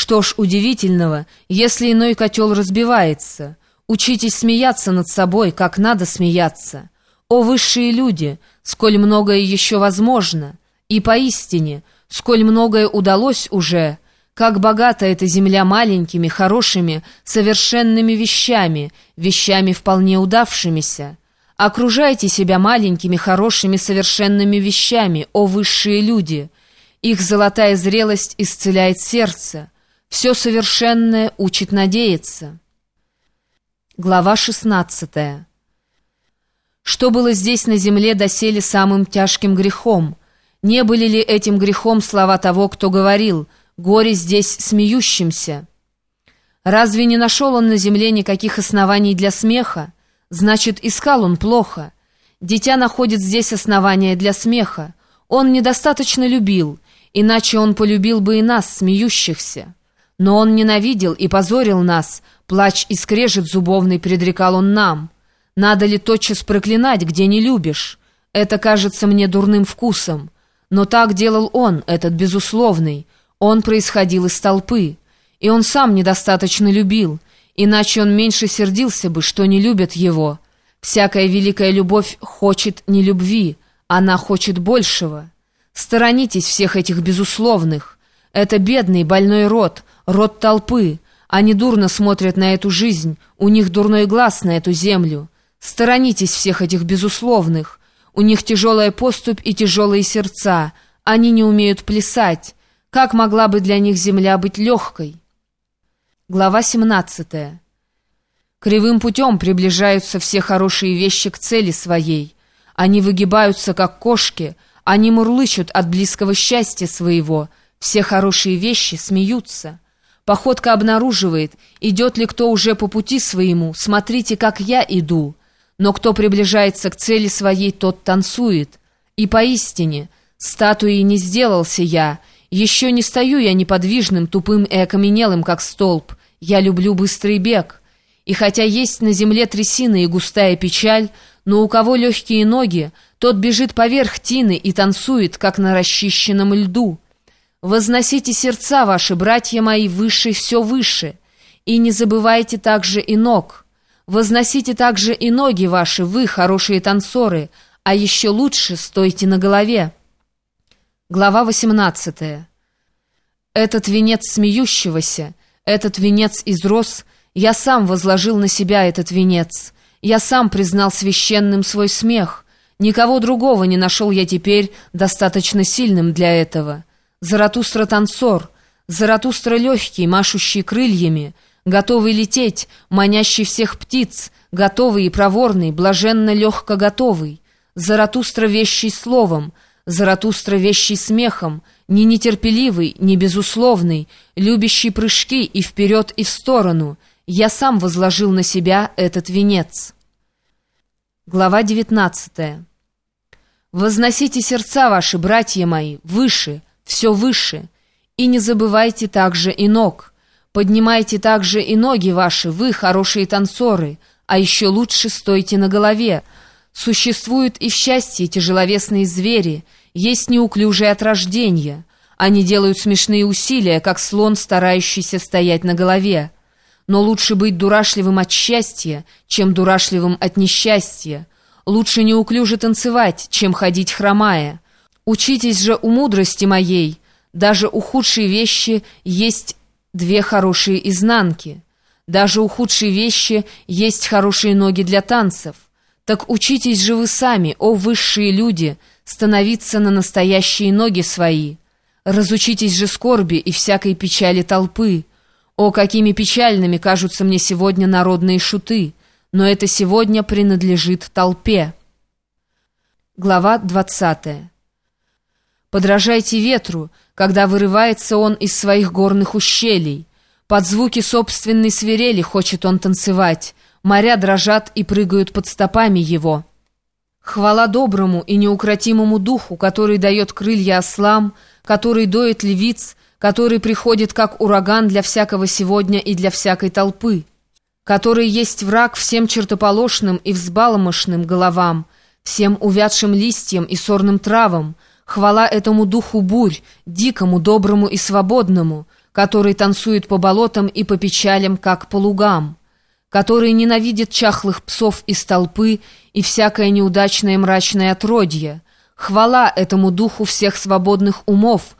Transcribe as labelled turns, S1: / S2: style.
S1: Что ж удивительного, если иной котел разбивается? Учитесь смеяться над собой, как надо смеяться. О, высшие люди, сколь многое еще возможно! И поистине, сколь многое удалось уже, как богата эта земля маленькими, хорошими, совершенными вещами, вещами вполне удавшимися. Окружайте себя маленькими, хорошими, совершенными вещами, о высшие люди. Их золотая зрелость исцеляет сердце. Все совершенное учит надеяться. Глава 16. Что было здесь на земле доселе самым тяжким грехом? Не были ли этим грехом слова того, кто говорил «горе здесь смеющимся»? Разве не нашел он на земле никаких оснований для смеха? Значит, искал он плохо. Дитя находит здесь основания для смеха. Он недостаточно любил, иначе он полюбил бы и нас, смеющихся. Но он ненавидел и позорил нас, плач и скрежет зубовный предрекал он нам. Надо ли тотчас проклинать, где не любишь? Это кажется мне дурным вкусом. Но так делал он, этот безусловный. Он происходил из толпы. И он сам недостаточно любил — Иначе он меньше сердился бы, что не любят его. Всякая великая любовь хочет не любви, она хочет большего. Сторонитесь всех этих безусловных. Это бедный, больной род, род толпы. Они дурно смотрят на эту жизнь, у них дурной глаз на эту землю. Сторонитесь всех этих безусловных. У них тяжелая поступь и тяжелые сердца. Они не умеют плясать. Как могла бы для них земля быть легкой? Глава 17. Кривым путем приближаются все хорошие вещи к цели своей. Они выгибаются, как кошки, они мурлычут от близкого счастья своего. Все хорошие вещи смеются. Походка обнаруживает, идет ли кто уже по пути своему, смотрите, как я иду. Но кто приближается к цели своей, тот танцует. И поистине, статуей не сделался я, еще не стою я неподвижным, тупым и окаменелым, как столб, я люблю быстрый бег. И хотя есть на земле трясина и густая печаль, но у кого легкие ноги, тот бежит поверх тины и танцует, как на расчищенном льду. Возносите сердца ваши, братья мои, выше, все выше, и не забывайте также и ног. Возносите также и ноги ваши, вы, хорошие танцоры, а еще лучше стойте на голове. Глава 18. Этот венец смеющегося — этот венец из роз, я сам возложил на себя этот венец. Я сам признал священным свой смех. Никого другого не нашел я теперь достаточно сильным для этого. Заратустра танцор, Заратустра легкий, машущий крыльями, готовый лететь, манящий всех птиц, готовый и проворный, блаженно легко готовый. Заратустра вещий словом, Заратустра вещий смехом, не нетерпеливый, не безусловный, любящий прыжки и вперед, и в сторону. Я сам возложил на себя этот венец. Глава 19. «Возносите сердца ваши, братья мои, выше, все выше, и не забывайте также и ног. Поднимайте также и ноги ваши, вы, хорошие танцоры, а еще лучше стойте на голове, Существуют и в счастье тяжеловесные звери, есть неуклюжие от рождения. Они делают смешные усилия, как слон, старающийся стоять на голове. Но лучше быть дурашливым от счастья, чем дурашливым от несчастья. Лучше неуклюже танцевать, чем ходить хромая. Учитесь же у мудрости моей. Даже у худшей вещи есть две хорошие изнанки. Даже у худшей вещи есть хорошие ноги для танцев. Так учитесь же вы сами, о высшие люди, становиться на настоящие ноги свои. Разучитесь же скорби и всякой печали толпы. О, какими печальными кажутся мне сегодня народные шуты, но это сегодня принадлежит толпе. Глава двадцатая. Подражайте ветру, когда вырывается он из своих горных ущелий. Под звуки собственной свирели хочет он танцевать, Моря дрожат и прыгают под стопами его. Хвала доброму и неукротимому духу, который дает крылья ослам, который доет левиц, который приходит как ураган для всякого сегодня и для всякой толпы, который есть враг всем чертополошным и взбаломошным головам, всем увядшим листьям и сорным травам, хвала этому духу бурь, дикому, доброму и свободному, который танцует по болотам и по печалям, как по лугам, который ненавидит чахлых псов из толпы и всякое неудачное мрачное отродье. Хвала этому духу всех свободных умов,